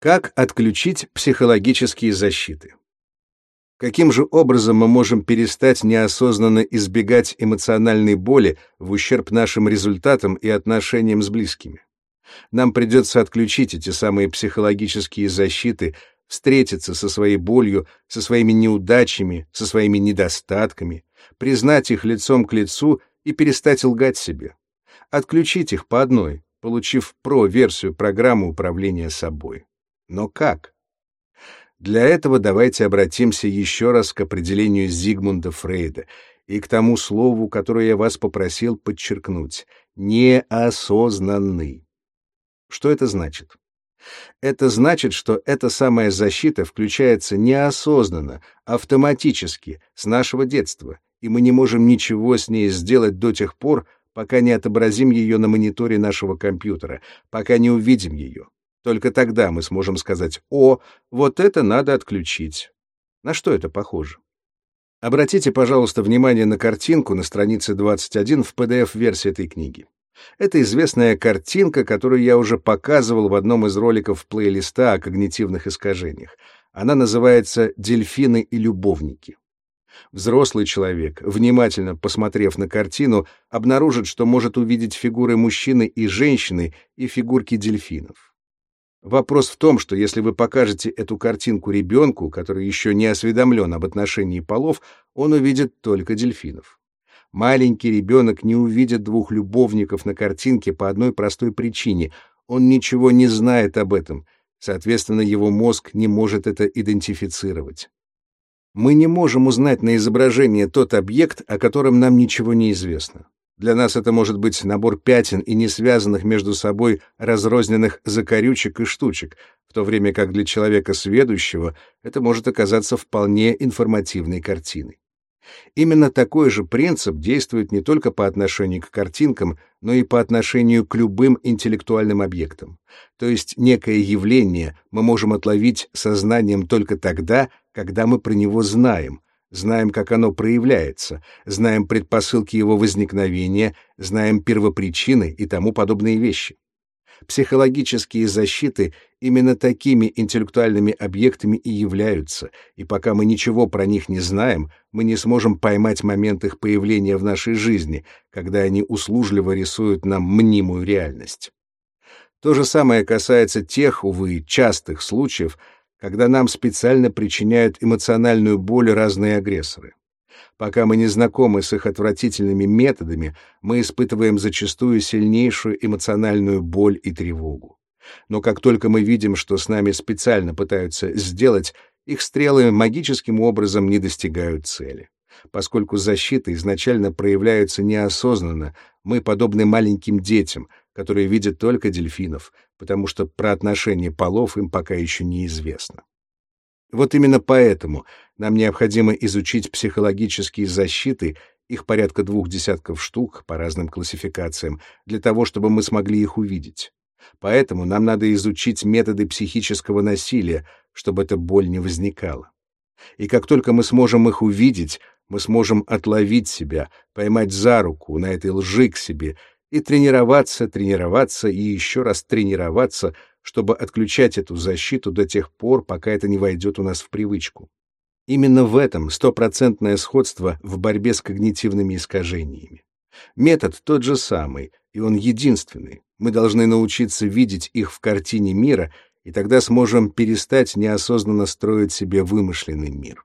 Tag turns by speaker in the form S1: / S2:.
S1: Как отключить психологические защиты? Каким же образом мы можем перестать неосознанно избегать эмоциональной боли в ущерб нашим результатам и отношениям с близкими? Нам придется отключить эти самые психологические защиты, встретиться со своей болью, со своими неудачами, со своими недостатками, признать их лицом к лицу и перестать лгать себе. Отключить их по одной, получив про-версию программы управления собой. Но как? Для этого давайте обратимся еще раз к определению Зигмунда Фрейда и к тому слову, которое я вас попросил подчеркнуть — неосознанный. Что это значит? Это значит, что эта самая защита включается неосознанно, автоматически, с нашего детства, и мы не можем ничего с ней сделать до тех пор, пока не отобразим ее на мониторе нашего компьютера, пока не увидим ее. Только тогда мы сможем сказать «О, вот это надо отключить». На что это похоже? Обратите, пожалуйста, внимание на картинку на странице 21 в PDF-версии этой книги. Это известная картинка, которую я уже показывал в одном из роликов плейлиста о когнитивных искажениях. Она называется «Дельфины и любовники». Взрослый человек, внимательно посмотрев на картину, обнаружит, что может увидеть фигуры мужчины и женщины и фигурки дельфинов. Вопрос в том, что если вы покажете эту картинку ребенку, который еще не осведомлен об отношении полов, он увидит только дельфинов. Маленький ребенок не увидит двух любовников на картинке по одной простой причине — он ничего не знает об этом, соответственно, его мозг не может это идентифицировать. Мы не можем узнать на изображении тот объект, о котором нам ничего не известно. Для нас это может быть набор пятен и не связанных между собой разрозненных закорючек и штучек, в то время как для человека сведущего это может оказаться вполне информативной картиной. Именно такой же принцип действует не только по отношению к картинкам, но и по отношению к любым интеллектуальным объектам. То есть некое явление мы можем отловить сознанием только тогда, когда мы про него знаем, знаем, как оно проявляется, знаем предпосылки его возникновения, знаем первопричины и тому подобные вещи. Психологические защиты именно такими интеллектуальными объектами и являются, и пока мы ничего про них не знаем, мы не сможем поймать момент их появления в нашей жизни, когда они услужливо рисуют нам мнимую реальность. То же самое касается тех, увы, частых случаев, когда нам специально причиняют эмоциональную боль разные агрессоры. Пока мы не знакомы с их отвратительными методами, мы испытываем зачастую сильнейшую эмоциональную боль и тревогу. Но как только мы видим, что с нами специально пытаются сделать, их стрелы магическим образом не достигают цели. Поскольку защита изначально проявляется неосознанно, мы подобны маленьким детям, которые видят только дельфинов, потому что про отношения полов им пока еще неизвестно. Вот именно поэтому нам необходимо изучить психологические защиты, их порядка двух десятков штук по разным классификациям, для того, чтобы мы смогли их увидеть. Поэтому нам надо изучить методы психического насилия, чтобы эта боль не возникала. И как только мы сможем их увидеть, мы сможем отловить себя, поймать за руку на этой лжи к себе и тренироваться, тренироваться и еще раз тренироваться, чтобы отключать эту защиту до тех пор, пока это не войдет у нас в привычку. Именно в этом стопроцентное сходство в борьбе с когнитивными искажениями. Метод тот же самый, и он единственный. Мы должны научиться видеть их в картине мира, и тогда сможем перестать неосознанно строить себе вымышленный мир.